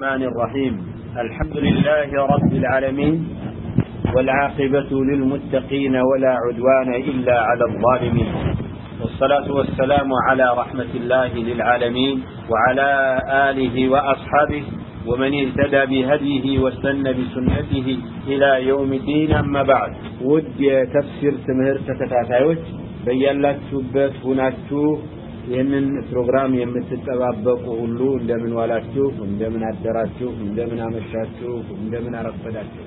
الرحمن الرحيم. الحمد لله رب العالمين والعاقبة للمتقين ولا عدوان إلا على الظالمين. والصلاة والسلام على رحمة الله للعالمين وعلى آله وأصحابه ومن اهتدى بهديه واستنى بسنته إلى يوم الدين. أما بعد ودي تفسير تمهر تتتاتايوش بيّن لك هناك ይህንን ፕሮግራም የምትጠባበቁ ሁሉ እንደምን ዋላችሁ፣ እንደምን አደራችሁ፣ እንደምን አመሻችሁ፣ እንደምን አረፈዳችሁ።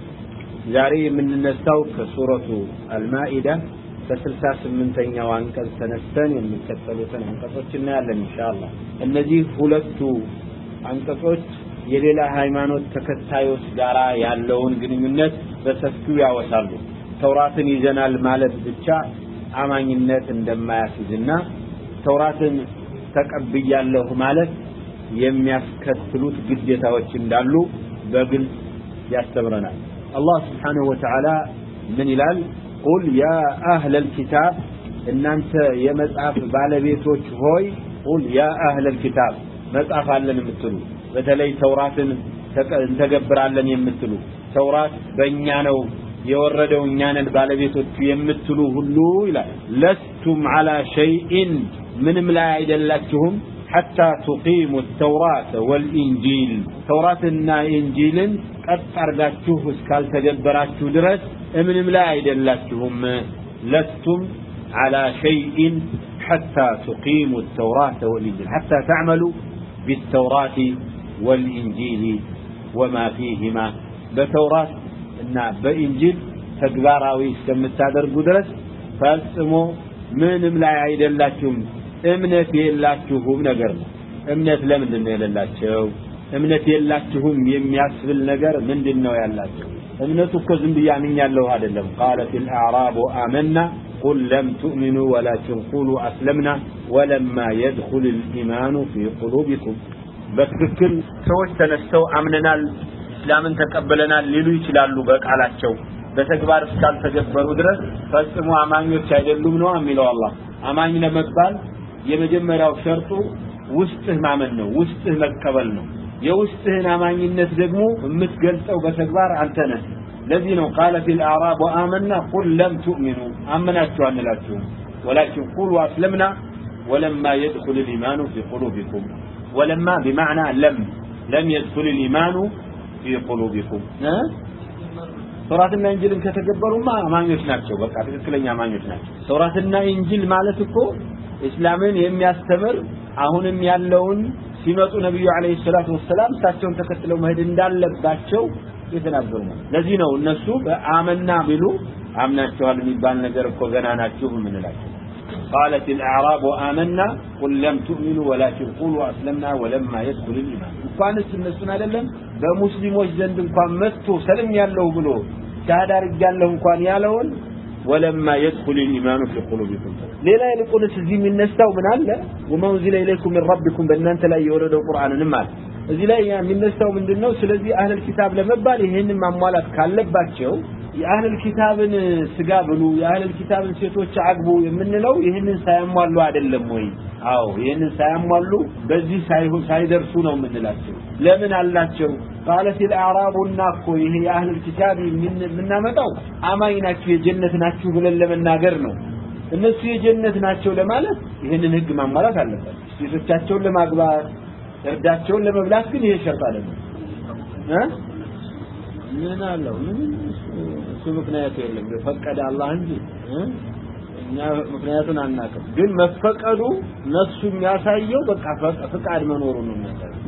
ዛሬ የምንነሳው ከሱረቱ አልማኢዳ ከስልሳ ስምንተኛው አንቀጽ ተነስተን የሚከተሉትን አንቀጾች እናያለን ኢንሻአላህ። እነዚህ ሁለቱ አንቀጾች የሌላ ሃይማኖት ተከታዮች ጋር ያለውን ግንኙነት በሰፊው ያወሳሉ። ተውራትን ይዘናል ማለት ብቻ አማኝነት እንደማያስይዝና ተውራትን ተቀብያለሁ ማለት የሚያስከትሉት ግዴታዎች እንዳሉ በግልጽ ያስተምረናል። አላህ ስብሓንሁ ወተዓላ ምን ይላል? ቁል ያ አህለል ኪታብ እናንተ የመጽሐፍ ባለቤቶች ሆይ ቁል ያ አህለል ኪታብ መጽሐፍ አለን የምትሉ በተለይ ተውራትን እንተገብራለን የምትሉ ተውራት በእኛ ነው የወረደው እኛ ነን ባለቤቶቹ የምትሉ ሁሉ ይላል ለስቱም አላ ሸይኢን ምንም ላይ አይደላችሁም ሐታ ቱቂሙ ተውራት ወልኢንጂል ተውራትና ኢንጂልን ቀጥ አርጋችሁ እስካልተገበራችሁ ድረስ ምንም ላይ አይደላችሁም ለስቱም على شيء حتى تقيموا التوراة والإنجيل حتى تعملوا بالتوراة والإنجيل وما فيهما بتوراة እና በኢንጂል ተግባራዊ እስከምታደርጉ ድረስ ፈጽሞ ምንም ላይ አይደላችሁም እምነት የላችሁም ነገር ነው እምነት ለምንድን ነው የሌላቸው እምነት የላችሁም የሚያስብል ነገር ምንድን ነው ያላቸው እምነቱ እኮ ዝም ብዬ አምኛለሁ አይደለም ቃለት الأعراب آمنا قل لم تؤمنوا ولكن قولوا أسلمنا ولما يدخل الإيمان في قلوبكم በትክክል ሰዎች ተነስተው አምነናል እስላምን ተቀበለናል ሊሉ ይችላሉ በቃላቸው በተግባር እስካልተገበሩ ድረስ ፈጽሞ አማኞች አይደሉም ነው የሚለው አላህ አማኝ ለመባል የመጀመሪያው ሸርጡ ውስጥህ ማመን ነው ውስጥህ መቀበል ነው። የውስጥህን አማኝነት ደግሞ የምትገልጸው በተግባር አንተ ነህ። ለዚህ ነው ቃለ ፊል አዕራብ ወአመና ቁል ለም ትؤምኑ አመናችሁ አንላችሁም ወላኪን ቁሉ አስለምና ወለማ የድኹል ልኢማኑ ፊ ቁሉቢኩም። ወለማ ቢማዕና ለም ለም የድኹል ልኢማኑ ፊ ቁሉቢኩም። ተውራትና እንጅልን ከተገበሩማ አማኞች ናቸው። በቃ ትክክለኛ አማኞች ናቸው። ተውራትና እንጅል ማለት እኮ እስላምን የሚያስተምር አሁንም ያለውን ሲመጡ ነብዩ አለይሂ ሰላቱ ወሰላም እሳቸውን ተከትለው መሄድ እንዳለባቸው የተናገሩ ነው ለዚህ ነው እነሱ በአመና ቢሉ አምናቸዋል የሚባል ነገር እኮ ገና ናችሁ የምንላቸው قالت الأعراب آمنا قل لم تؤمنوا ولكن قولوا أسلمنا ولما يدخل الإيمان እንኳንስ እነሱን አይደለም በሙስሊሞች ዘንድ እንኳን መጥቶ ሰልም ያለው ብሎ ሻሃዳ አድርጋለሁ እንኳን ያለውን ወለማ የድኹል ኢማኑ ፊ ቁሉቢኩም። ሌላ ይልቁንስ እዚህ የሚነሳው ምን አለ? ወመንዚለ ኢለይኩም ሚን ረቢኩም በእናንተ ላይ የወረደው ቁርአንንም አለ። እዚህ ላይ የሚነሳው ምንድን ነው ስለዚህ አህለል ኪታብ ለመባል ይህንን ማሟላት ካለባቸው የአህለል ኪታብን ስጋ ብሉ የአህለል ኪታብን ሴቶች አግቡ የምንለው ይህንን ሳያሟሉ አይደለም ወይ አዎ ይህንን ሳያሟሉ በዚህ ሳይሆን ሳይደርሱ ነው የምንላቸው ለምን አላቸው ቃለት الأعراب እኮ ይሄ የአህለል ኪታብ የምናመጣው አማኝ ናችሁ የጀነት ናችሁ ብለን ለመናገር ነው እነሱ የጀነት ናቸው ለማለት ይህንን ህግ ማሟላት አለበት ሴቶቻቸውን ለማግባት እርዳቸውን ለመብላት ግን ይሄ ሸርጥ አይደለም እ ምን አለው? ምን እሱ ምክንያት የለም። ፈቀደ አላህ እንጂ እኛ ምክንያቱን አናውቅም። ግን መፈቀዱ ነሱ የሚያሳየው በቃ ፍቃድ መኖሩ ነው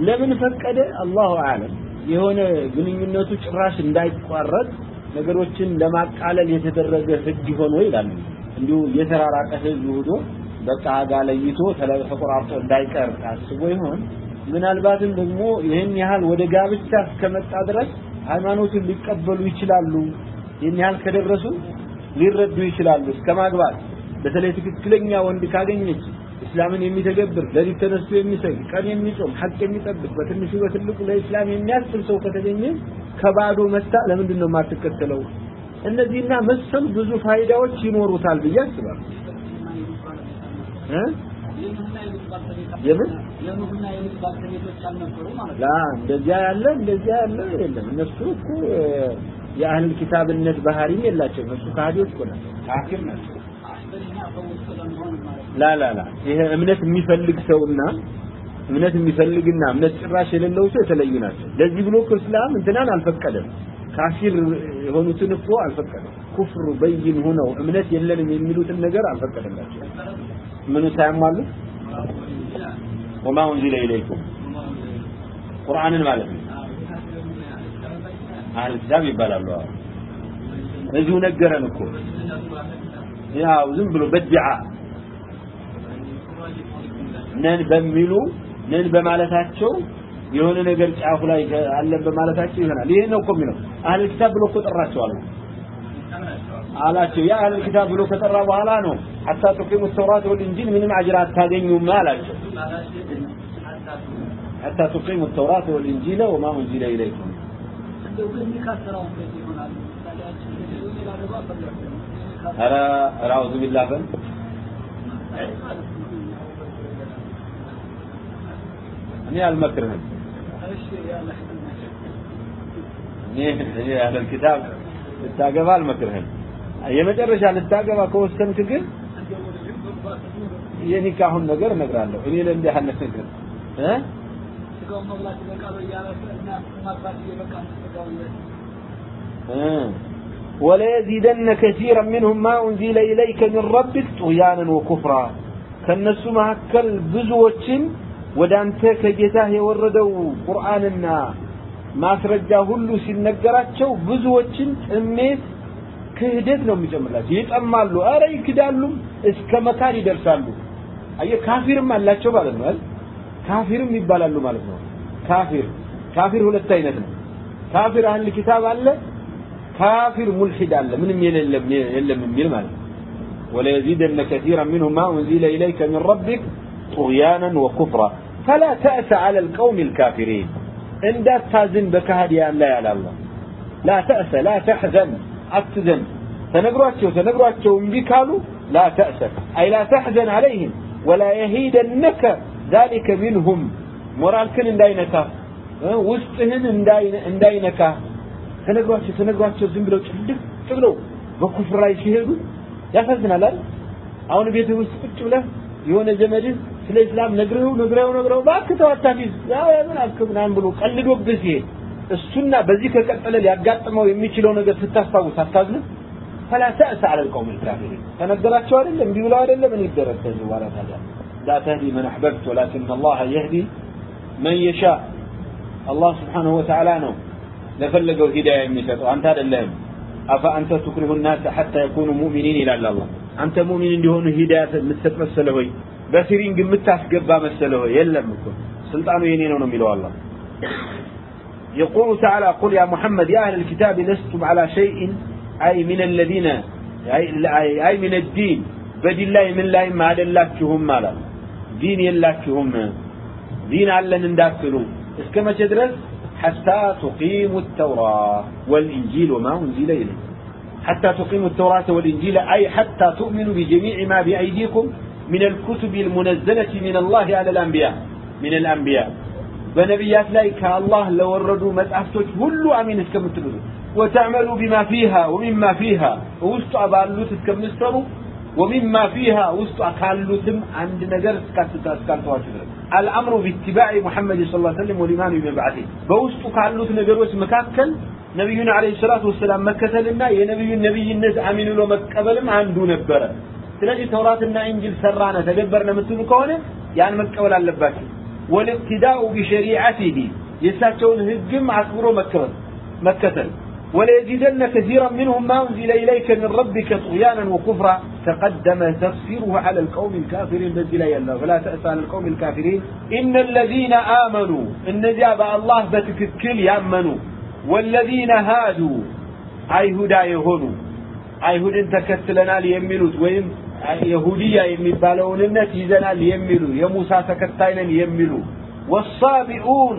ለምን ፈቀደ? አላሁ አለም የሆነ ግንኙነቱ ጭራሽ እንዳይቋረጥ ነገሮችን ለማቃለል የተደረገ ህግ ሆኖ ይላሉ እንዲሁ የተራራቀ ህዝብ ሆኖ በቃ ጋ ለይቶ ተቆራርጦ እንዳይቀር ታስቦ ይሆን? ምናልባትም ደግሞ ይህን ያህል ወደ ጋብቻ እስከመጣ ድረስ ሃይማኖቱን ሊቀበሉ ይችላሉ? ይህን ያህል ከደረሱ ሊረዱ ይችላሉ? እስከ ማግባት። በተለይ ትክክለኛ ወንድ ካገኘች እስላምን የሚተገብር ለሊት ተነስቶ የሚሰግድ ቀን የሚጾም ሐቅ የሚጠብቅ በትንሹ በትልቁ ለእስላም የሚያስብ ሰው ከተገኘ ከባዶ መታ ለምንድን ነው የማትከተለው? እነዚህና መሰል ብዙ ፋይዳዎች ይኖሩታል ብዬ አስባለሁ የምን የኑህና የሉጥ ባልተቤቶች አልነበሩ ማለት ላ እንደዚያ ያለ እንደዚያ ያለ የለም። እነሱ እኮ የአህል ኪታብነት ባህሪም የላቸው። እነሱ ከሃዲዎች እኮ ናቸው፣ ካፊር ናቸው። አስበኛ በውስጥ ለመሆን ማለት ላ ላ ላ ይሄ እምነት የሚፈልግ ሰውና እምነት የሚፈልግና እምነት ጭራሽ የሌለው ሰው የተለዩ ናቸው። ለዚህ ብሎ እኮ እስላም እንትናን አልፈቀደም። ካፊር የሆኑትን እኮ አልፈቀደም። ኩፍር በይን ሆነው እምነት የለንም የሚሉትን ነገር አልፈቀደላቸው። ምኑ ሳያሟሉ ወማ ኡንዚለ ኢለይኩም ቁርአንን ማለት ነው። አህል ኪታብ ይባላሉ። እዚሁ ነገረን እኮ ያው ዝም ብሎ በድዓ ነን በሚሉ ነን በማለታቸው የሆነ ነገር ጫፉ ላይ አለ በማለታቸው ይሆናል። ይሄ ነው እኮ የሚለው አህል ኪታብ ብሎ እኮ ጠራቸዋል አላቸው። ያ አህል ኪታብ ብሎ ከጠራ በኋላ ነው حتى تقيموا التوراة والإنجيل من معجرات تاقين مالك حتى تقيموا التوراة والإنجيل وما أنزل إليكم. أرى أعوذ بالله بن أني المكرهم أني أهل الكتاب. التاقبال مكرهم أي مجرشان التاقبال كوستن كقل የኒካሁን ነገር እነግራለሁ። እኔ ለእንዲህ አይነት ነገር ወለየዚደነ ከሲረን ሚንሁም ማ ኡንዚለ ኢለይከ ሚን ረቢክ ጡያንን ወኩፍራ። ከእነሱ መካከል ብዙዎችን ወደ አንተ ከጌታህ የወረደው ቁርአንና ማስረጃ ሁሉ ሲነገራቸው ብዙዎችን ጥሜት ክህደት ነው የሚጨምርላቸው። ይጠማሉ፣ አረ ይክዳሉም፣ እስከ መካድ ይደርሳሉ። አየህ ካፊርም አላቸው ማለት ነው አይደል? ካፊርም ይባላሉ ማለት ነው። ካፊር ካፊር ሁለት አይነት ነው። ካፊር አህል ኪታብ አለ፣ ካፊር ሙልሂድ አለ። ምንም የለም የለም የሚል ማለት ነው። وليزيدن كثيرا منهم ما أنزل إليك من ربك طغيانا وكفرا فلا تأس على القوم الكافرين إن دات تازن بكهديان لا يعلى الله لا تأس لا تحزن أتزن تنقرأتشو تنقرأتشو بكالو لا تأس أي لا تحزن عليهم ወላ የሂደነከ ዛሊከ ሚንሁም ሞራልክን እንዳይነካ ውስጥህን እንዳይነካ ተነግሯቸው ተነግሯቸው ዝም ብለው ጭልቅ ብለው በኩፍር ላይ ሲሄዱ ያሳዝናል አይደል? አሁን ቤትህ ውስጥ ቁጭ ብለህ የሆነ ዘመድህ ስለ እስላም ነግረው ነግረው ነግረው እባክህ ተው አታፊዝ ያው ምን አልክህ ምናምን ብሎ ቀልዶብህ ሲሄድ እሱና በዚህ ከቀጠለ ሊያጋጥመው የሚችለው ነገር ስታስታውስ አታዝንም? فلا تأس على القوم الكافرين ተነገራቸው አይደለም እንዲህ ብለው አይደለም ምን ይደረግ ከዚህ በኋላ ታዲያ لا تهدي من أحببت ولكن الله يهدي من يشاء الله سبحانه وتعالى ነው ለፈለገው ሂዳያ የሚሰጠው አንተ አይደለህም أفأنت تكره الناس حتى يكونوا مؤمنين إلى الله أنت مؤمن እንዲሆኑ ሂዳያ የምትሰጥ መሰለህ ወይ በሲሪንግ የምታስገባ መሰለህ ወይ የለም እኮ ስልጣኑ የኔ ነው ነው የሚለው አላህ يقول تعالى قل يا محمد يا أهل الكتاب لستم على شيء أي من الذين أي, من الدين. بدين من الله ما دلاتهم مالا. دين يلاتهم دين علن انداكلوا اسكما تدرس؟ حتى تقيموا التوراة والإنجيل وما أنزل إليه حتى تقيموا التوراة والإنجيل أي حتى تؤمنوا بجميع ما بأيديكم من الكتب المنزلة من الله على الأنبياء. من الأنبياء. በነቢያት ላይ ከአላህ ለወረዱ መጽሐፍቶች ሁሉ አሚን እስከምትሉ ወተዕመሉ ቢማ ፊሃ ወሚማ ፊሃ ውስጧ ባሉት እስከምትሰሩ ወሚማ ፊሃ ውስጧ ካሉትም አንድ ነገር እስካልተዋችሁ ድረስ አልአምሩ ቢትባዕ ሙሐመድ ስ ላ ሰለም ወሊማኑ ቢመብዓቴ በውስጡ ካሉት ነገሮች መካከል ነቢዩን አለ ሰላቱ ወሰላም መከተልና የነቢዩን ነቢይነት አሚን ብሎ መቀበልም አንዱ ነበረ ስለዚህ ተውራትና እንጅል ሰራነ ተገበርነ የምትሉ ከሆነ ያን መቀበል አለባችሁ والاقتداء بشريعته. يساتون هجم عكبرو مكبل مكتل وليزيدن كثيرا منهم ما أنزل إليك من ربك طغيانا وكفرا. تقدم تفسيره على القوم الكافرين لا يلا. فلا تأسى على القوم الكافرين. إن الذين آمنوا إن جاب الله بتككل يأمنوا. والذين هادوا أي هدى يهونوا. هدى تكتلنا ليمنوت ويم የሁዲያ የሚባለውን እምነት ይዘናል የሚሉ የሙሳ ተከታይ ነን የሚሉ ወሳቢኡን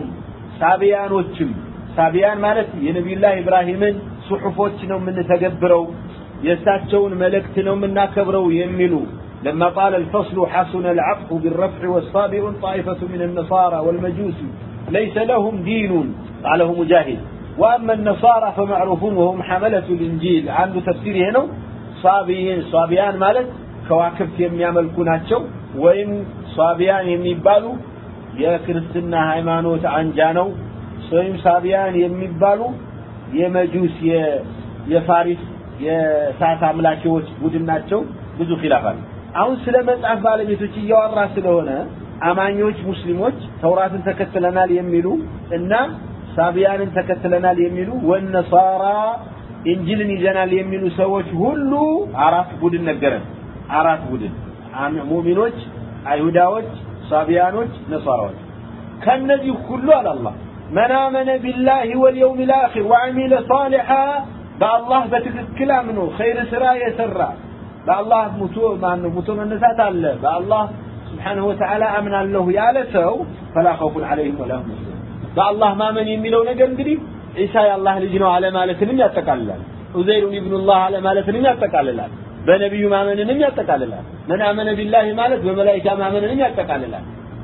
ሳቢያኖችም ሳቢያን ማለት የነቢዩላህ ኢብራሂምን ሱሑፎች ነው የምንተገብረው የእሳቸውን መልእክት ነው የምናከብረው የሚሉ لما قال الفصل حسن العطف بالرفع والصابئ طائفة من النصارى والمجوس ليس لهم دين قاله مجاهد وأما النصارى فمعروفون وهم حملة الإنجيل عنده تفسير هنا صابيين صابيان مالت ከዋክብት የሚያመልኩ ናቸው። ወይም ሷቢያን የሚባሉ የክርስትና ሃይማኖት አንጃ ነው። ወይም ሳቢያን የሚባሉ የመጁስ የፋሪስ የሳት አምላኪዎች ቡድን ናቸው። ብዙ ኺላፍ አለ። አሁን ስለ መጽሐፍ ባለቤቶች እያወራ ስለሆነ አማኞች ሙስሊሞች ተውራትን ተከትለናል የሚሉ እና ሳቢያንን ተከትለናል የሚሉ ወነሳራ ኢንጂልን ይዘናል የሚሉ ሰዎች ሁሉ አራት ቡድን ነገረን። አራት ቡድን ሙእሚኖች አይሁዳዎች ሳቢያኖች ነሳራዎች ከነዚህ ሁሉ አለ አላህ من آمن بالله واليوم الآخر وعمل صالحا بالله بتككل منه خير سرا يسرى بالله متو ما متو من نسات الله بالله سبحانه وتعالى أمن الله يا لسو فلا خوف عليهم ولا هم بالله ما من يميلو نجر እንግዲህ ኢሳ የአላህ ልጅ ነው አለ ማለትንም ያጠቃልላል ኡዘይሩን ኢብኑላህ አለ ማለትንም ያጠቃልላል بنبي ما من نم يتقال الله من آمن بالله مالك بملائكة ما من نم يتقال الله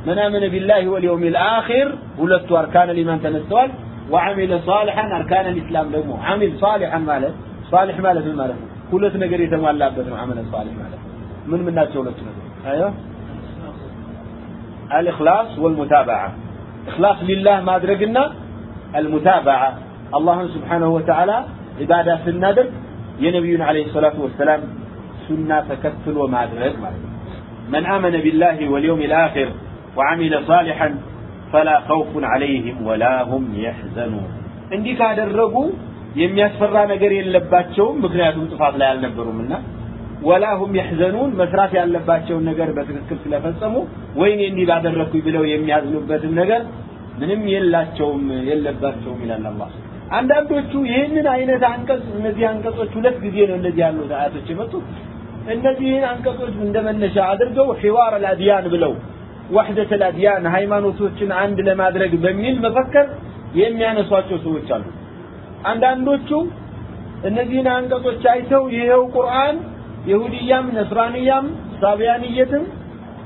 من آمن بالله واليوم الآخر ولدت أركان الإيمان تنستوال وعمل صالحا أركان الإسلام لهمه عمل صالحا مالك صالح مالك من مالت كلت نقري تموال لابد عمل صالح مالك من من الناس ولدت أيوه الإخلاص والمتابعة إخلاص لله ما أدركنا المتابعة الله سبحانه وتعالى عبادة في يا نبينا عليه الصلاة والسلام والسلام سنة تكتل وما أدرق من آمن بالله واليوم الآخر وعمل صالحا فلا خوف عليهم ولا هم يحزنون እንዲህ ካደረጉ የሚያስፈራ ነገር የለባቸውም ምክንያቱም ጥፋት ላይ አልነበሩምና ወላ ሁም يحزنون መስራት ያለባቸውን ነገር በትክክል ስለፈጸሙ ወይኔ እንዲህ ባደረኩኝ ብለው የሚያዝኑበትን ነገር ምንም የላቸውም የለባቸውም ይላል አላህ አንዳንዶቹ ይህንን አይነት አንቀጽ እነዚህ አንቀጾች ሁለት ጊዜ ነው እንደዚህ ያሉት አያቶች የመጡት እነዚህን አንቀጾች እንደመነሻ አድርገው ሒዋር አልአድያን ብለው ወህደት አልአድያን ሃይማኖቶችን አንድ ለማድረግ በሚል መፈከር የሚያነሷቸው ሰዎች አሉ። አንዳንዶቹ እነዚህን አንቀጾች አይተው ይሄው ቁርአን ይሁድያም ነስራንያም ሳቢያንየትም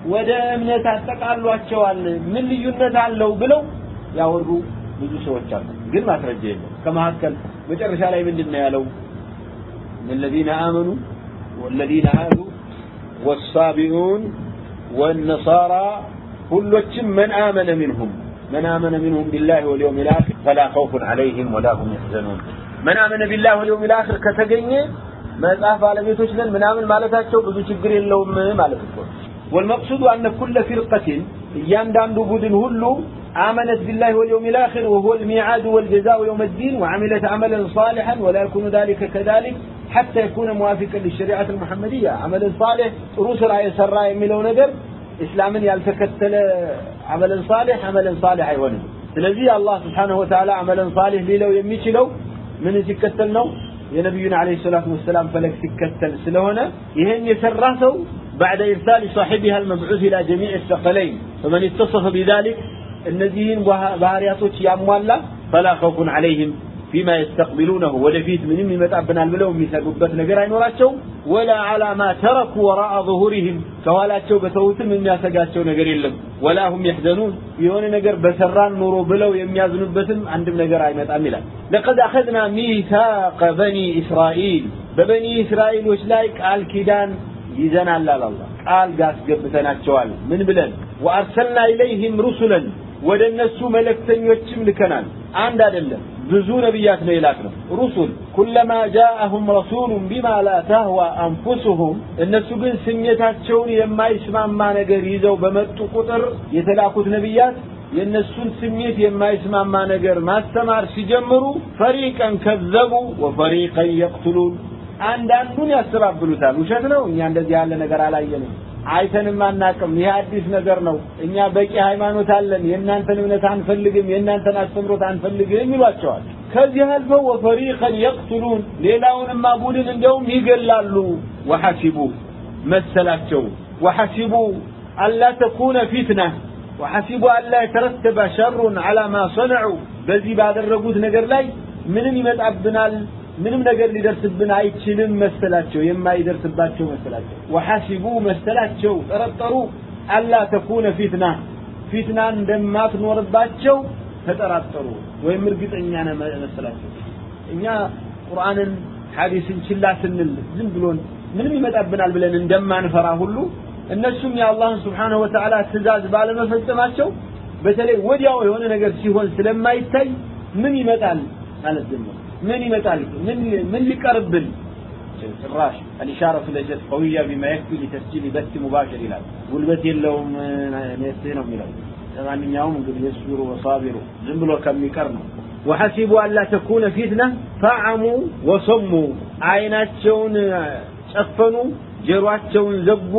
ወደ እምነት አጠቃሏቸዋል፣ ምን ልዩነት አለው ብለው ያወሩ ብዙ ሰዎች አሉ። ግን ማስረጃ የለም። ከመካከል መጨረሻ ላይ ምንድን ነው ያለው? እነዚህን አመኑ والذين هادوا والصابئون والنصارى كلهم من آمن منهم من آمن منهم بالله واليوم الآخر فلا خوف عليهم ولا هم يحزنون من آمن بالله واليوم الآخر كتجني መጽሐፍ ባለቤቶች ነን ምናምን ማለታቸው ብዙ ችግር የለውም ማለት እኮ والمقصود أن كل فرقة እያንዳንዱ ቡድን ሁሉ آمنت بالله واليوم الآخر وهو الميعاد والجزاء يوم الدين وعملت عملا صالحا ولا يكون ذلك كذلك حتى يكون موافقا للشريعة المحمدية عمل صالح روس رأي سراء يميلو نجر إسلاما يالتكتل عملا صالح عملا صالح يونه ስለዚህ አላህ ስብሓንሁ ወተዓላ አመለን ሳሌህ ሊለው የሚችለው ምን ሲከተል ነው የነቢዩን አለይሂ ሰላቱ ወሰላም ፈለግ ሲከተል ስለሆነ ይህን የሰራ ሰው بعد إرسال صاحبها المبعوث إلى جميع الثقلين فمن اتصف بذلك እነዚህን ባህሪያቶች ያሟላ فلا አለይህም عليهم فيما ወደፊት ምንም ይመጣብናል ብለው የሚሰጉበት ነገር አይኖራቸውም። ወላ على ما تركوا وراء ظهورهم ከኋላቸው በተውትም የሚያሰጋቸው ነገር የለም። ولا هم يحزنون የሆነ ነገር በሰራን ኖሮ ብለው የሚያዝኑበትም አንድም ነገር አይመጣም ይላል። لقد اخذنا ميثاق بني اسرائيل በበኒ እስራኤሎች ላይ ቃል ኪዳን ይዘናል አላህ። ቃል ጋስገብተናቸዋል። ምን ብለን? ወአርሰልና ኢለይህም ሩሱለን። ወደ እነሱ መልእክተኞችም ልከናል። አንድ አይደለም ብዙ ነቢያት ነው የላክ ነው ሩሱል ኩለማ ጃአሁም ረሱሉን ቢማ ላ ተህዋ አንፉሱሁም እነሱ ግን ስሜታቸውን የማይስማማ ነገር ይዘው በመጡ ቁጥር የተላኩት ነቢያት የእነሱን ስሜት የማይስማማ ነገር ማስተማር ሲጀምሩ ፈሪቀን ከዘቡ ወፈሪቀን የቅትሉን አንዳንዱን ያስተባብሉታል። ውሸት ነው። እኛ እንደዚህ ያለ ነገር አላየንም አይተንም አናቅም። ይህ አዲስ ነገር ነው። እኛ በቂ ሃይማኖት አለን። የእናንተን እምነት አንፈልግም የእናንተን አስተምሮት አንፈልግም ይሏቸዋል። ከዚህ አልፈው ወፈሪቀን የቅትሉን ሌላውንማ ቡድን እንደውም ይገላሉ። ወሐሲቡ መሰላቸው። ወሐሲቡ አላ ተኩነ ፊትና ወሐሲቡ አላ የተረተበ ሸሩን አላ ማ ሰነዑ። በዚህ ባደረጉት ነገር ላይ ምንም ይመጣብናል ምንም ነገር ሊደርስብን አይችልም መሰላቸው የማይደርስባቸው መሰላቸው። ወሐሲቡ መሰላቸው ጠረጠሩ አላ ተኩነ ፊትና ፊትና እንደማትኖርባቸው ተጠራጠሩ። ወይም እርግጠኛ መሰላቸው። እኛ ቁርአንን ሐዲስን ችላ ስንል ዝም ብሎን ምንም ይመጣብናል ብለን እንደማንፈራ ሁሉ እነሱም የአላህን ስብሓንሁ ወተዓላ ትእዛዝ ባለመፈጸማቸው በተለይ ወዲያው የሆነ ነገር ሲሆን ስለማይታይ ምን ይመጣል ማለት ጀመሩ ምን ይመጣል ምን ምን ሊቀርብን ጭራሽ الإشارة ليست قوية بما يكفي لتسجيل بث مباشر ይላል ጉልበት የለውም ነስህ ነው የሚለው ለማንኛውም እንግዲህ የስሩ ወሳቢሩ ዝም ብሎ ከሚቀር ነው وحسبوا ألا تكون فتنة فعموا وصموا عيناتشون ጨፈኑ ጀሯቸውን ዘጉ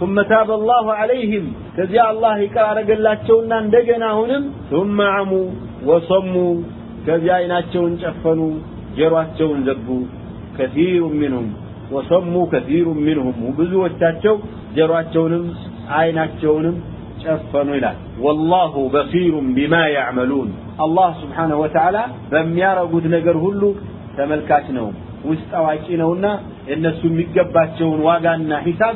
ثم تاب الله عليهم ከዚያ አላህ ይቅር አረገላቸውና እንደገና አሁንም ثم عموا وصموا ከዚያ አይናቸውን ጨፈኑ ጀሯቸውን ዘጉ። ከሲሩ ምንሁም ወሰሙ ከሲሩ ምንሁም ብዙዎቻቸው ጀሯቸውንም አይናቸውንም ጨፈኑ ይላል። ወላሁ በሲሩም ቢማ ያዕመሉን። አላህ ስብሓንሁ ወተዓላ በሚያረጉት ነገር ሁሉ ተመልካች ነው ውስጥ አዋቂ ነውና እነሱ የሚገባቸውን ዋጋና ሂሳብ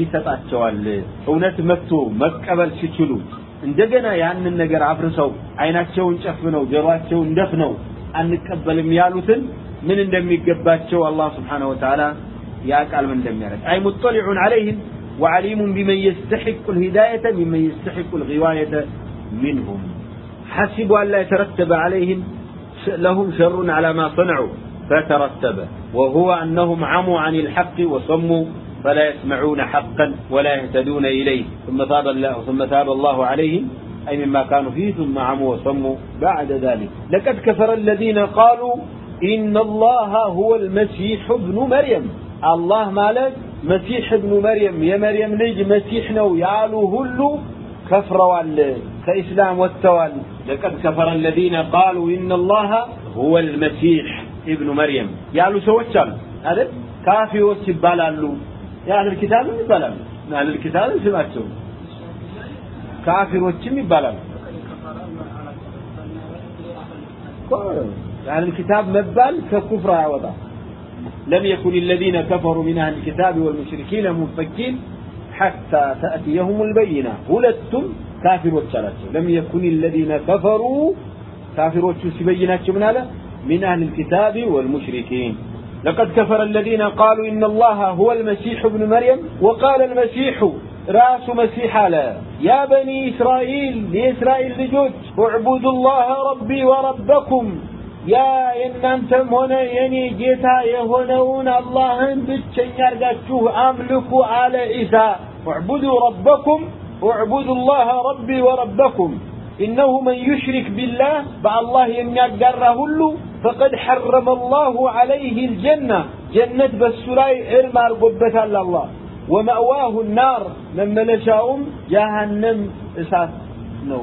ይሰጣቸዋል። እውነት መጥቶ መቀበል ሲችሉ እንደገና ያንን ነገር አፍርሰው አይናቸውን ጨፍነው ጀሯቸውን ደፍነው አንቀበልም ያሉትን ምን እንደሚገባቸው አላህ ስብሓንሁ ወተዓላ ያቃል ምን እንደሚያደርግ አይ ሙጠሊዑን አለይህም وعليم بمن يستحق الهداية ممن يستحق الغواية منهم حسبوا أن لا يترتب عليهم لهم شر على ما صنعوا فترتب وهو أنهم عموا عن الحق وصموا فلا يسمعون حقا ولا يهتدون إليه. ثم تاب الله ثم تاب الله عليهم. أي مما كانوا فيه ثم عموا وصموا بعد ذلك. لقد كفر الذين قالوا إن الله هو المسيح ابن مريم. الله مالك مسيح ابن مريم. يا مريم لج مسيح يالو هلو كفروا كإسلام والتوال. لقد كفر الذين قالوا إن الله هو المسيح ابن مريم. يالو سوتشال هذا كافي يا يعني الكتاب من بلم أهل الكتاب من سمعتهم كافر وشم بلم يعني الكتاب مبال ككفر عوضا لم يكن الذين كفروا من أهل الكتاب والمشركين منفكين حتى تأتيهم البينة ولدتم كافر وشلتهم لم يكن الذين كفروا كافر وشلتهم من أهل الكتاب والمشركين لقد كفر الذين قالوا إن الله هو المسيح ابن مريم وقال المسيح راس مسيح على يا بني إسرائيل لإسرائيل لجوج اعبدوا الله ربي وربكم يا እናንተም ሆነ የኔ ጌታ የሆነውን አላህን ብቸኛ አርጋችሁ አምልኩ አለ ዒሳ اعبدوا ربكم اعبدوا الله ربي وربكم إنه من يشرك بالله بالله يميقر هلو فقد حرم الله عليه الجنة جنة بالسراي إرمار قبتها الله ومأواه النار من ملشاهم جهنم إسات نو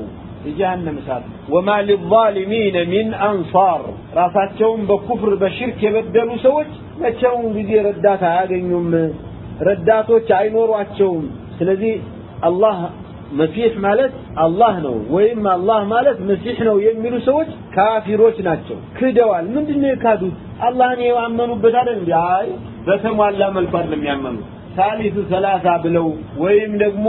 جهنم إسات وما للظالمين من أنصار راساتهم بكفر بشرك يبدلوا سوج متشون بذي ردات አያገኙም ረዳቶች አይኖሯቸውም ስለዚህ አላህ መሲህ ማለት አላህ ነው ወይም አላህ ማለት መሲህ ነው የሚሉ ሰዎች ካፊሮች ናቸው ክደዋል ምንድነው የካዱት አላህን ያመኑበት አይደል እንዴ አይ በተሟላ መልኩ አይደለም ያመኑት ሳሊሱ ሰላሳ ብለው ወይም ደግሞ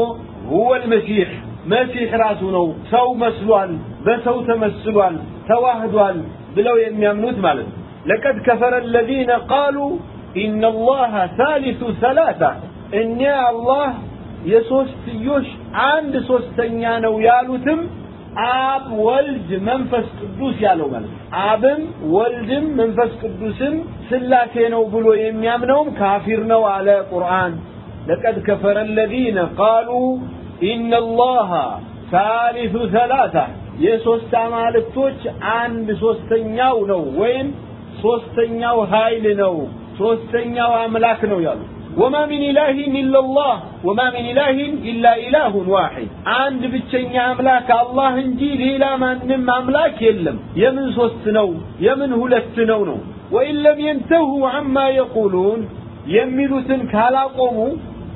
ሁወ ልመሲሕ መሲሕ ራሱ ነው ሰው መስሏል በሰው ተመስሏል ተዋህዷል ብለው የሚያምኑት ማለት ነው ለቀድ ከፈረ الذين قالوا إن الله ثالث ثلاثة እኛ አላህ የሶስትዮሽ አንድ ሶስተኛ ነው ያሉትም አብ ወልድ መንፈስ ቅዱስ ያለው ማለት ነው አብም ወልድም መንፈስ ቅዱስም ስላሴ ነው ብሎ የሚያምነውም ካፊር ነው አለ ቁርአን لقد كفر الذين قالوا إن الله ثالث ثلاثة የሶስት አማልክቶች አንድ ሶስተኛው ነው ወይም ሶስተኛው ኃይል ነው ሶስተኛው አምላክ ነው ያሉ وما من إله إلا الله وما من إله إلا إله واحد. عند بتشنيا أملاك الله إنجي ليلا ما نم أملاك يلم. يمن سوستنو يمن هلتنو نو وإن لم ينتهوا عما يقولون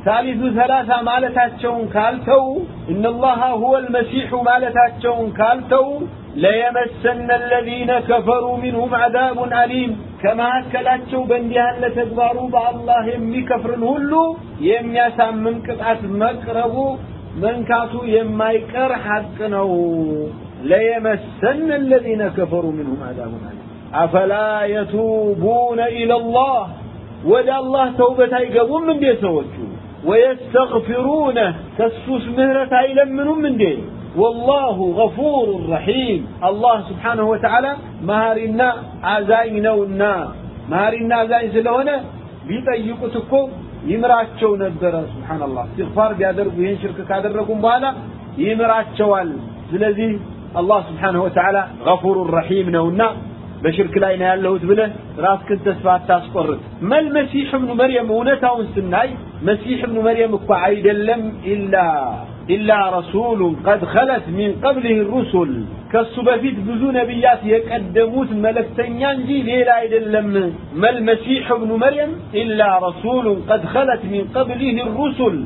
يملوتن كالا قوموا ሳሊሱ ሰላሳ ማለታቸውን ካልተው እነላሃ ሁወል መሲሑ ማለታቸውን ካልተው ለየመሰነ አለዚነ ከፈሩ ሚንሁም ዐዛቡን አሊም ከመካከላቸው በእንዲህ ያለ ተግባሩ በአላህ የሚከፍርን ሁሉ የሚያሳምም ቅጣት መቅረቡ መንካቱ የማይቀር ሐቅ ነው ለየመሰነ አለዚነ ከፈሩ ሚንሁም ዐዛቡን አሊም አፈላ የቱቡነ ኢለላህ ወደ አላህ ተውበት አይገቡም እንዴ ሰዎቹ ወየስተግፊሩነ ከሱስ ምህረት አይለምኑም እንዴ ወላሁ ገፉር ረሒም አላህ ስብሓንሁ ወተዓላ መሃሪና አዛኝ ነውና መሃሪና አዛኝ ስለሆነ ቢጠይቁት እኮ ይምራቸው ነበረ ስብሓንላህ እስትግፋር ቢያደርጉ ይህን ሽርክ ካደረጉም በኋላ ይምራቸዋል ስለዚህ አላህ ስብሓንሁ ወተዓላ ገፉር ረሒም ነውና በሽርክ ላይ ነው ያለሁት ብለህ ራስክን ተስፋ አታስቆርጥ መል መሲሕ እብኑ መርየም እውነታውን ስናይ መሲሕ እብኑ መርየም እኮ አይደለም ኢላ ኢላ ረሱሉን ቀድ ኸለት ሚን ቀብሊህ ሩሱል ከሱ በፊት ብዙ ነቢያት የቀደሙት መለክተኛ እንጂ ሌላ አይደለም መል መሲሕ እብኑ መርየም ኢላ ረሱሉን ቀድ ኸለት ሚን ቀብሊህ ሩሱል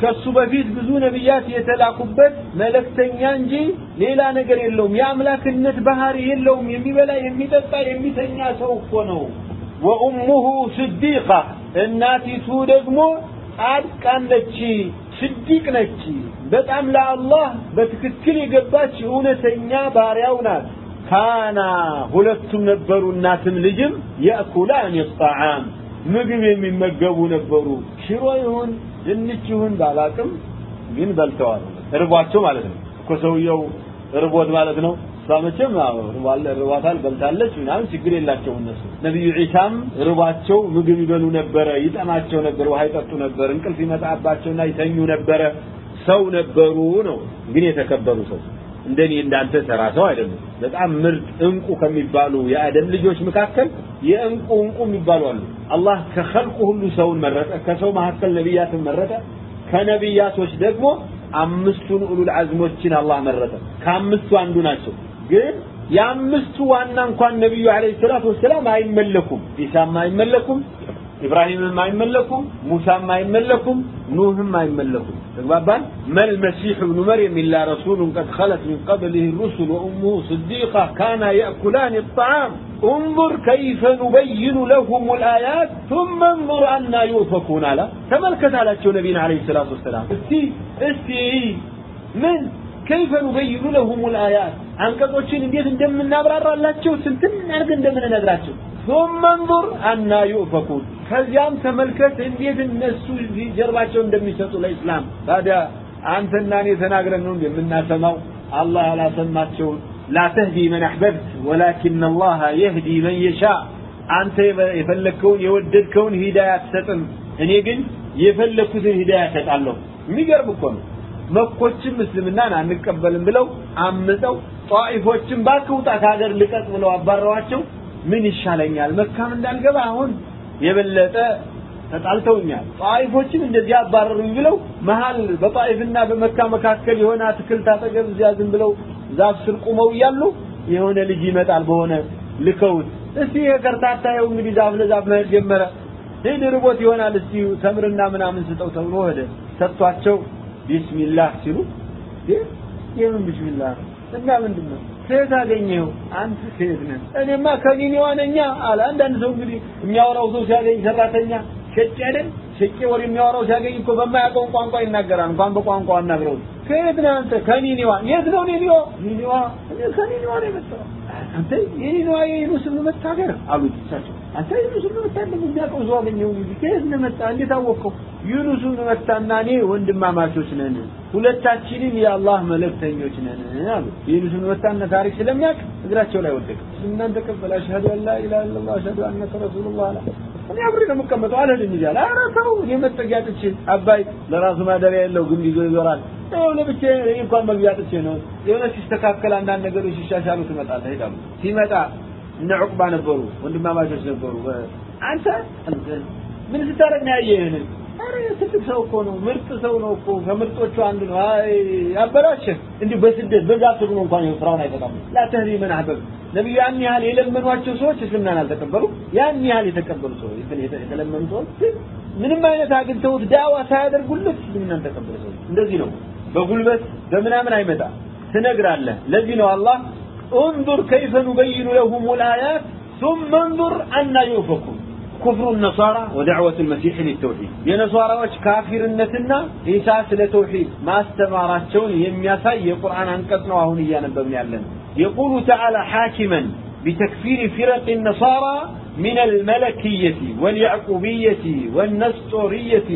ከሱ በፊት ብዙ ነቢያት የተላኩበት መለክተኛ እንጂ ሌላ ነገር የለውም። የአምላክነት ባህሪ የለውም። የሚበላ የሚጠጣ የሚተኛ ሰው እኮ ነው። ወኡሙሁ ስዲቃ እናቲቱ ደግሞ ጻድቃን ነች ስዲቅ ነች። በጣም ለአላህ በትክክል የገባች እውነተኛ ባሪያው ናት። ካና ሁለቱም ነበሩ እናትም ልጅም የእኩላን የጣዓም። ምግብ የሚመገቡ ነበሩ። ሽሮ ይሁን ድንች ይሁን ባላቅም ግን በልተዋል። እርቧቸው ማለት ነው። እኮ ሰውየው እርቦት ማለት ነው። እሷ መቼም ርቧታል በልታለች ምናምን ችግር የላቸውም እነሱ። ነቢዩ ዒሳም ርቧቸው ምግብ ይበሉ ነበረ ይጠማቸው ነበር ውሃ ይጠጡ ነበር እንቅልፍ ይመጣባቸውና ይተኙ ነበረ። ሰው ነበሩ ነው ግን የተከበሩ ሰው እንደኔ እንዳንተ ተራ ሰው አይደሉም። በጣም ምርጥ እንቁ ከሚባሉ የአደም ልጆች መካከል የእንቁ እንቁ የሚባሉ አሉ። አላህ ከኸልቁ ሁሉ ሰውን መረጠ ከሰው መካከል ነቢያትን መረጠ ከነቢያቶች ደግሞ አምስቱን ኡሉል አዝሞችን አላህ መረጠ። ከአምስቱ አንዱ ናቸው። ግን የአምስቱ ዋና እንኳን ነቢዩ አለይሂ ሰላቱ ወሰላም አይመለኩም። ኢሳም አይመለኩም إبراهيم ما يملكم موسى ما يملكم نوح ما يملكم تقبل ما المسيح ابن مريم إلا رسول قد خلت من قبله الرسل وأمه صديقة كانا يأكلان الطعام انظر كيف نبين لهم الآيات ثم انظر أنا يوفقون له تملكت على نبينا عليه الصلاة والسلام استي استي من كيف نبين لهم الآيات አንቀጾችን እንዴት እንደምናብራራላቸው ስንትን አድርገን እንደምንነግራቸው ثم انظر أنا يؤفكون ከዚያም ተመልከት እንዴት እነሱ ጀርባቸው እንደሚሰጡ ለኢስላም ታዲያ አንተና እኔ ተናግረን ነው የምናሰማው አላህ ያላሰማቸውን لا تهدي من أحببت ولكن الله يهدي من يشاء አንተ የፈለግከውን የወደድከውን ሂዳያ አትሰጥም እኔ ግን የፈለግኩትን ሂዳያ እሰጣለሁ የሚገርም እኮ ነው መኮችም እስልምናን አንቀበልም ብለው አምፀው ጧኢፎችም ባክውጣ ከሀገር ልቀቅ ብለው አባረዋቸው ምን ይሻለኛል? መካም እንዳልገባ አሁን የበለጠ ተጣልተውኛል። ጣይፎችን እንደዚህ አባረሩኝ ብለው መሃል በጣይፍና በመካ መካከል የሆነ አትክልት አጠገብ እዚያ ዝም ብለው ዛፍ ስር ቁመው እያሉ የሆነ ልጅ ይመጣል በሆነ ልከውት። እስቲ የከርታታ ይኸው እንግዲህ ዛፍ ለዛፍ መሄድ ጀመረ። ሄድ ርቦት ይሆናል እስቲ ተምርና ምናምን ስጠው ተብሎ ሄደ። ሰጥቷቸው ቢስሚላህ ሲሉ ይህምን ቢስሚላህ እና ምንድን ነው ከየት አገኘው አንተ ከየት ነህ። እኔማ ከኒኒዋ ነኛ አለ። አንዳንድ ሰው እንግዲህ የሚያወራው ሰው ሲያገኝ ሰራተኛ ሸጭ አይደል? ሸጭ ወር የሚያወራው ሲያገኝ እኮ በማያውቀውን ቋንቋ ይናገራል። እንኳን በቋንቋ አናግረው ከየት ነህ አንተ? ከኒኒዋ የት ነው ኒኒዋ ኒኒዋ ከኒኒዋ ነው የመጣው አንተ የኒኒዋ የዩኑስን መታገር አሉት እሳቸው አንተ ዩኑስን መታገር የሚያውቀው ሰው አገኘው እንጂ ከየት ነው መጣ እንዴት አወቀው ዩኑስን መታና እኔ ወንድማማቾች ነን። ሁለታችንም የአላህ መልእክተኞች ነን አሉ። ዩኑስን መታና ታሪክ ስለሚያውቅ እግራቸው ላይ ወደቀ። እናንተ ተቀበል አሽሀዱ አን ላ ኢላሀ ኢለላህ አሽሀዱ አነከ ረሱሉላህ አለ። እኔ አብሬ ነው የምቀመጠው። አልሄድም እያለ ኧረ ተው እኔ መጠጊያ ጥቼ አባይ ለራሱ ማደሪያ የለው ግንብ ይዞ ይዞራል። ይኸው ለብቻ እንኳን መግቢያ ጥቼ ነው። የሆነ ሲስተካከል አንዳንድ ነገሮች ሲሻሻሉ ትመጣለህ ሄዳሉ ሲመጣ እነ ዑቅባ ነበሩ ወንድማማቾች ነበሩ። አንተ ምን ስታደርግ ነው ያየህን አረ ትልቅ ሰው እኮ ነው ምርጥ ሰው ነው እኮ። ከምርጦቹ አንዱ ነው። አይ ያበላሸህ እንዲሁ በስደት በዛ ትግሉ እንኳን ስራውን አይፈታም ላ ተህዲ መን አህበብ ነቢዩ ያን ያህል የለመኗቸው ሰዎች እስልምናን አልተቀበሉ ያን ያህል የተቀበሉ ሰዎች የተለመኑ ሰዎች ምንም አይነት አግኝተውት ዳዋ ሳያደርጉለት እስልምናን ተቀበለ ሰው እንደዚህ ነው። በጉልበት በምናምን አይመጣ ትነግራለህ። ለዚህ ነው አላህ انظر كيف نبين لهم الآيات ثم انظر أن يؤفكون كفر النصارى ودعوة المسيح للتوحيد. يا نصارى وش كافر النتنا إيساس لتوحيد ما استمارات شون يمياسي القرآن عن كتنا وهون إيانا ببني يقول تعالى حاكما بتكفير فرق النصارى من الملكية واليعقوبية والنسطورية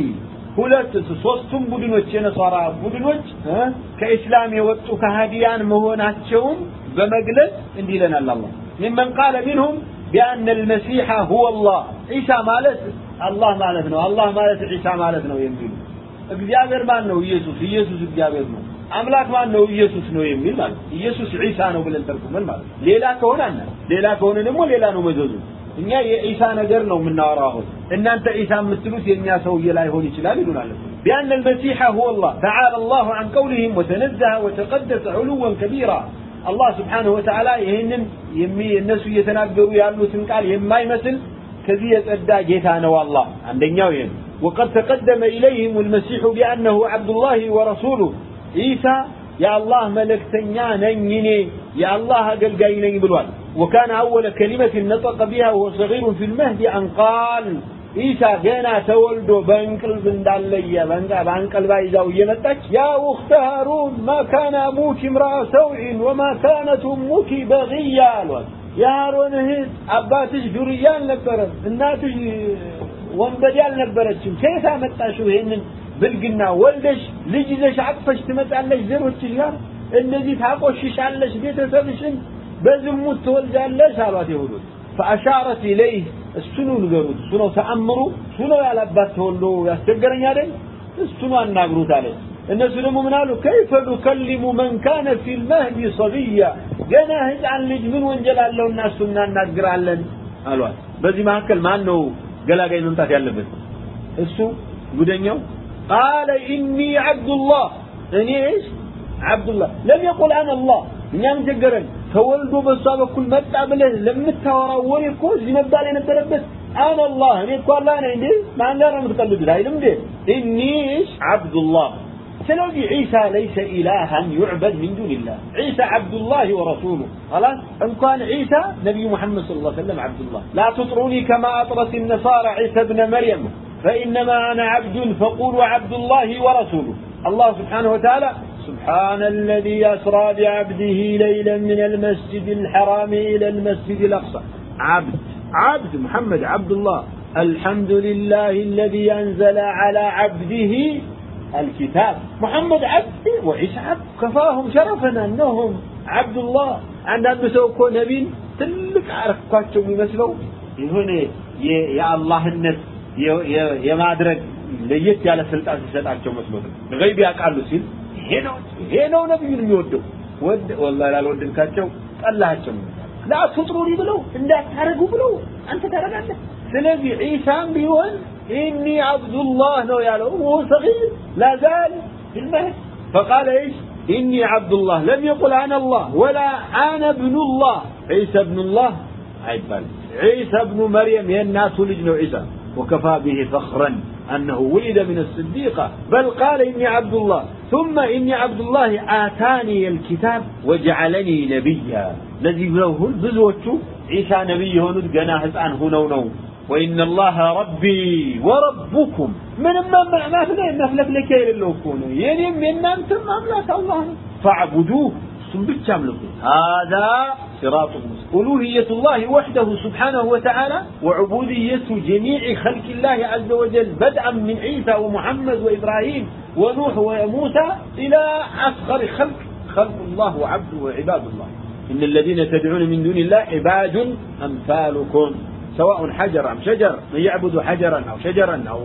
ሁለት ሶስቱም ቡድኖች የነሷራ ቡድኖች ከኢስላም የወጡ ከሃዲያን መሆናቸውን በመግለጽ እንዲህ ይለናል አላህ። ሚመን ቃለ ሚንሁም ቢአነ ልመሲሐ ሁወ ላህ ዒሳ ማለት አላህ ማለት ነው። አላህ ማለት ዒሳ ማለት ነው የሚሉ። እግዚአብሔር ማን ነው ኢየሱስ። ኢየሱስ እግዚአብሔር ነው። አምላክ ማን ነው ኢየሱስ ነው የሚል ማለት ኢየሱስ ዒሳ ነው ብለን ተርጉመን ማለት ሌላ ከሆነ አና ሌላ ከሆነ ደግሞ ሌላ ነው መዘዙ። እኛ የኢሳ ነገር ነው የምናወራው አሁን እናንተ ኢሳ የምትሉት የኛ ሰውዬ ላይሆን ይችላል ይሉናል بأن المسيح هو الله تعالى الله عن قولهم وتنزه وتقدس علوا كبيرا الله سبحانه وتعالى ይህንን እነሱ እየተናገሩ ያሉትን ቃል የማይመስል ከዚህ የጸዳ ጌታ ነው አላህ አንደኛው ይሄ وقد تقدم إليهم المسيح بأنه عبد الله ورسوله عيسى يا الله ملكتنيا نيني يا الله أقلقاي نين بلوان وكان أول كلمة نطق بها وهو صغير في المهد أن قال عيسى جانا تولدو بانكل بندالية بانكل بايزاو يمتك يا أخت هارون ما كان أبوك امرأ سوء وما كانت أمك بغيا يا هارون هيد أباتش جريان نبرت الناتج ወንበዴ አልነበረችም ከየት አመጣሽው ይሄንን ብልግና ወልደሽ ልጅ ይዘሽ አቅፈሽ ትመጣለሽ ዘሮችሽ ጋር እንደዚህ ታቆሽሻለሽ ቤተሰብሽን በዝሙት ትወልጃለሽ አሏት ይሁዶች فأشارت إليه السنو نقروت سنو تأمروا سنو على أبات تولو يستقرن يدين السنو النقروت عليه الناس لما منالو كيف نكلم من كان في المهد صبيا جنا هجعل لجمن وانجلال له الناس سنة نقر علن قالوا بزي ما هكل ما أنه ገላጋይ መምጣት ያለበት እሱ ጉደኛው ቃለ ኢኒ አብዱላህ እኔ እሽ አብዱላህ ለም የቁል አነ አላህ እኛ ምን ቸገረን ተወልዶ በሷ በኩል መጣ ብለህ ለምታወራው ወሬ እኮ እዚህ መባል የነበረበት አነ አላህ እኔ እኮ አላህ ነኝ እንዴ ማን ጋር ነው የምትቀልዱት አይልም እንዴ ኢኒ እሽ አብዱላህ سلوجي عيسى ليس إلها يعبد من دون الله عيسى عبد الله ورسوله خلاص إن كان عيسى نبي محمد صلى الله عليه وسلم عبد الله لا تطروني كما أطرت النصارى عيسى ابن مريم فإنما أنا عبد فقولوا عبد الله ورسوله الله سبحانه وتعالى سبحان الذي أسرى بعبده ليلا من المسجد الحرام إلى المسجد الأقصى عبد عبد محمد عبد الله الحمد لله الذي أنزل على عبده الكتاب محمد عبد وعيسى عبد كفاهم شرفا أنهم عبد الله አንዳንዱ ሰው እኮ ነቢን ትልቅ አረኳቸው የሚመስለው የሆነ የአላህነት የማድረግ ለየት ያለ ስልጣን ሲሰጣቸው መስሎት ገይብ ያውቃሉ ሲል ይሄ ነው ይሄ ነው ነቢዩን የሚወደው ወድ ወላሂ ላልወደድካቸው ጠላቸው ላ ትጥሩኒ ብለው እንዳታረጉ ብለው አንተ ታረጋለህ ስለዚህ ዒሳም ቢሆን ኢኒ አብዱላህ ነው ያለው ወሁ ሰጊር ላ ዛል في المهد فقال ايش إني عبد الله لم يقل أنا الله ولا أنا ابن الله عيسى ابن الله عيبال عيسى ابن مريم يناس لجن عيسى وكفى به فخرا أنه ولد من الصديقة بل قال إني عبد الله. ثم إني عبد الله آتاني الكتاب وجعلني نبيا. الذي له بزوته عيسى نبي هنا جناه عن هنا ونو وإن الله ربي وربكم. من ما ما ما في ما في لك كونه يعني من أنتم أملاك الله. فاعبدوه. ثم بتشاملكم هذا صراط ألوهية الله وحده سبحانه وتعالى وعبودية جميع خلق الله عز وجل بدءا من عيسى ومحمد وإبراهيم ونوح وموسى إلى أصغر خلق خلق الله وعبده وعباد الله. إن الذين تدعون من دون الله عباد أمثالكم سواء حجر أم شجر من يعبد حجرا أو شجرا أو,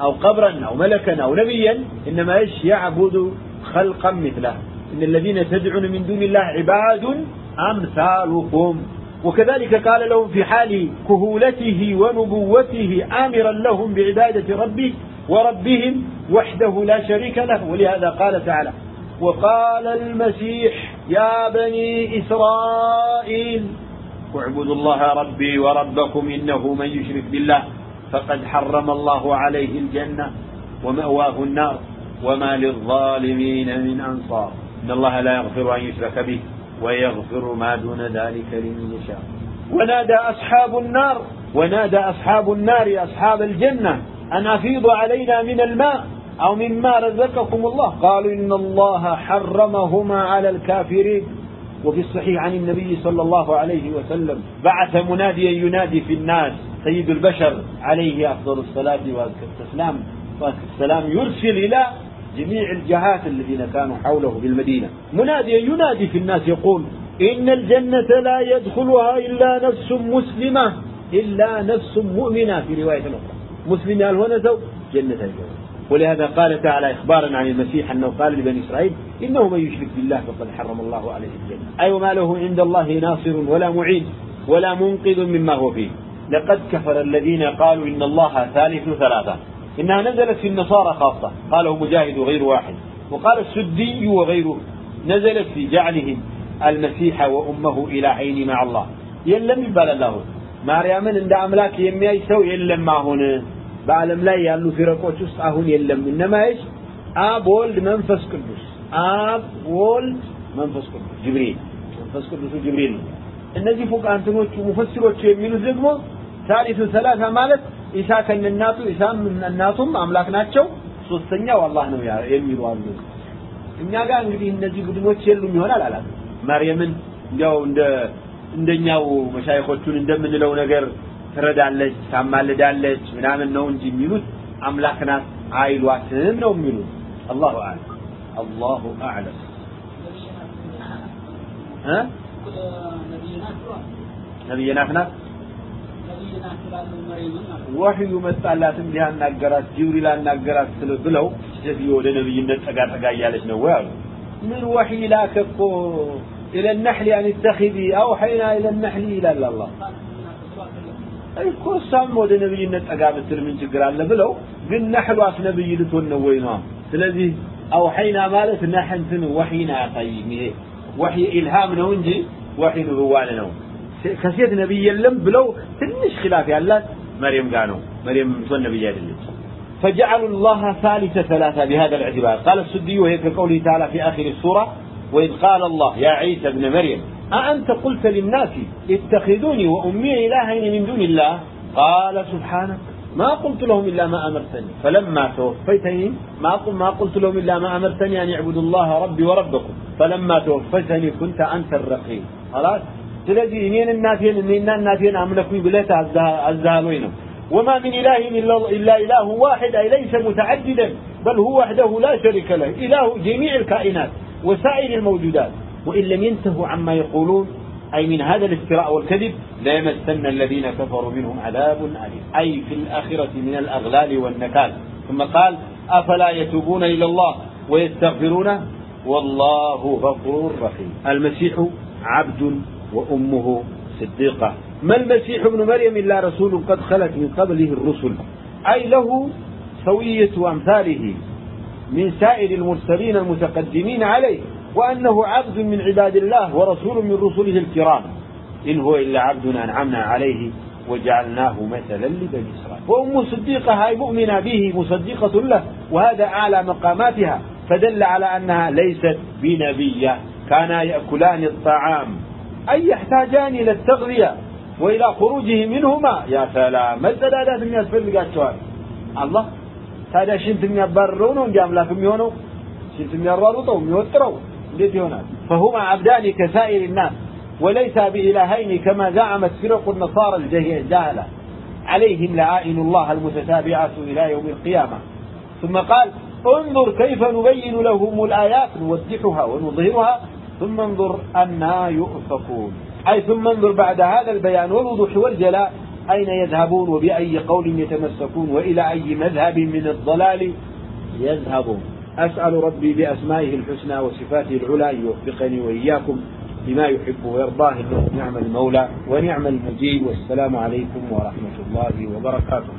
أو قبرا أو ملكا أو نبيا إنما إيش يعبد خلقا مثله. إن الذين تدعون من دون الله عباد أمثالكم. وكذلك قال لهم في حال كهولته ونبوته آمرا لهم بعبادة ربه وربهم وحده لا شريك له. ولهذا قال تعالى وقال المسيح يا بني إسرائيل اعبدوا الله ربي وربكم إنه من يشرك بالله فقد حرم الله عليه الجنة ومأواه النار وما للظالمين من أنصار. إن الله لا يغفر أن يشرك به. ويغفر ما دون ذلك لمن يشاء. ونادى أصحاب النار ونادى أصحاب النار أصحاب الجنة أن أفيضوا علينا من الماء أو مما رزقكم الله. قالوا إن الله حرمهما على الكافرين. وفي الصحيح عن النبي صلى الله عليه وسلم بعث مناديا ينادي في الناس سيد البشر عليه أفضل الصلاة والسلام والسلام يرسل إلى جميع الجهات الذين كانوا حوله بالمدينة. مناديا ينادي في الناس يقول إن الجنة لا يدخلها إلا نفس مسلمة إلا نفس مؤمنة في رواية أخرى. مسلم هنا زوج؟ جنة الجنة ولهذا قال تعالى إخبارا عن المسيح أنه قال لبني إسرائيل إنه من يشرك بالله فقد حرم الله عليه الجنة. أي وما له عند الله ناصر ولا معين ولا منقذ مما هو فيه. لقد كفر الذين قالوا إن الله ثالث ثلاثة. إنها نزلت في النصارى خاصة قاله مجاهد غير واحد وقال السدي وغيره نزلت في جعلهم المسيح وأمه إلى عين مع الله يلم يبال الله ማርያምን እንደ አምላክ የሚያይ ሰው የለም አሁን በዓለም ላይ ያሉ ፊረቆች ውስጥ አሁን የለም እነማይሽ አብ ወልድ መንፈስ ቅዱስ አብ ወልድ መንፈስ ቅዱስ ጅብሪል መንፈስ ቅዱሱ ጅብሪል ነው እነዚህ ፉቃንትኖቹ ሙፈሲሮቹ የሚሉት ደግሞ ሳሊሱ ሰላሳ ማለት ኢሳ ከነናቱ ኢሳም እናቱም አምላክ ናቸው። ሶስተኛው አላህ ነው የሚሉ አሉ። እኛ ጋር እንግዲህ እነዚህ ቡድኖች የሉም ይሆናል አላለም። ማርያምን እንዲያው እንደ እንደኛው መሻይኾቹን እንደምንለው ነገር ትረዳለች ታማልዳለች ምናምን ነው እንጂ የሚሉት አምላክ ናት አይሏትም ነው የሚሉት። አላሁ አዕለም። አላሁ አዕለም። ነቢይ ናት ወህዩ መጣላት እንዲህ አናገራት ጅብሪል አናገራት ብለው ሴትዮ ወደ ነብይነት ጠጋ ጠጋ እያለች ነው ወይ አሉ ምን ወህይ ላከ እኮ إلى النحل أن اتخذي أوحينا إلى النحل إلى الله እኮ እሷም ወደ ነብይነት ጠጋ ብትል ምን ችግር አለ ብለው ግን ነሕሏስ ነብይ ልትሆን ነው ወይ ነው ስለዚህ አውሐይና ማለት ነሕንትን ወሒን አያሳይም ይሄ ወሒ ኢልሃም ነው እንጂ ወሒ ንብዋን ነው ከሴት ነብይ የለም ብለው ትንሽ ኺላፍ ያላት መርየም ጋር ነው መርየም ምትሆን ነብይ አይደለች فجعلوا الله ثالث ثلاثة بهذا الاعتبار قال السدي وهي كقوله تعالى في آخر السورة وإذ قال الله يا عيسى ابن مريم أأنت قلت للناس اتخذوني وأمي إلهين من دون الله قال سبحانك ما قلت لهم إلا ما أمرتني فلما توفيتني ما ما قلت لهم إلا ما أمرتني أن اعبدوا الله ربي وربكم فلما توفيتني كنت أنت الرقيب خلاص ስለዚህ እኔን እናቴን እኔና እናቴን አምለኩኝ ብለህ አዛሃሎኝ ነው وما من إله إلا إله واحد أي ليس متعددا بل هو وحده لا شريك له إله جميع الكائنات وسائر الموجودات وإن لم ينتهوا عما يقولون أي من هذا الافتراء والكذب ليمسن الذين كفروا منهم عذاب أليم أي في الآخرة من الأغلال والنكال ثم قال أفلا يتوبون إلى الله ويستغفرونه والله غفور رحيم المسيح عبد وأمه صديقة. ما المسيح ابن مريم إلا رسول قد خلت من قبله الرسل. أي له سوية أمثاله من سائر المرسلين المتقدمين عليه وأنه عبد من عباد الله ورسول من رسله الكرام. إن هو إلا عبد أنعمنا عليه وجعلناه مثلا لبني إسرائيل. وأم صديقة هاي مؤمنة به مصدقة له وهذا أعلى مقاماتها. فدل على أنها ليست بنبية كانا يأكلان الطعام. أي يحتاجان إلى التغذية وإلى خروجه منهما يا سلام ما الزلالات من يسفل الله ታዲያ ሽንት የሚያባርረው ነው እንጂ አምላክ የሚሆነው ሽንት የሚያሯሩጠው የሚወጥረው እንዴት ይሆናል فهما عبدان كسائر الناس وليس بإلهين كما زعمت فرق النصارى الجهلة عليهم لعائن الله المتتابعة إلى يوم القيامة ثم قال انظر كيف نبين لهم الآيات نوضحها ونظهرها ثم انظر أنا يؤفكون. أي ثم انظر بعد هذا البيان والوضوح والجلاء أين يذهبون وبأي قول يتمسكون وإلى أي مذهب من الضلال يذهبون. أسأل ربي بأسمائه الحسنى وصفاته العلى أن يوفقني وإياكم بما يحب ويرضاه. نعم المولى ونعم المجيب والسلام عليكم ورحمة الله وبركاته.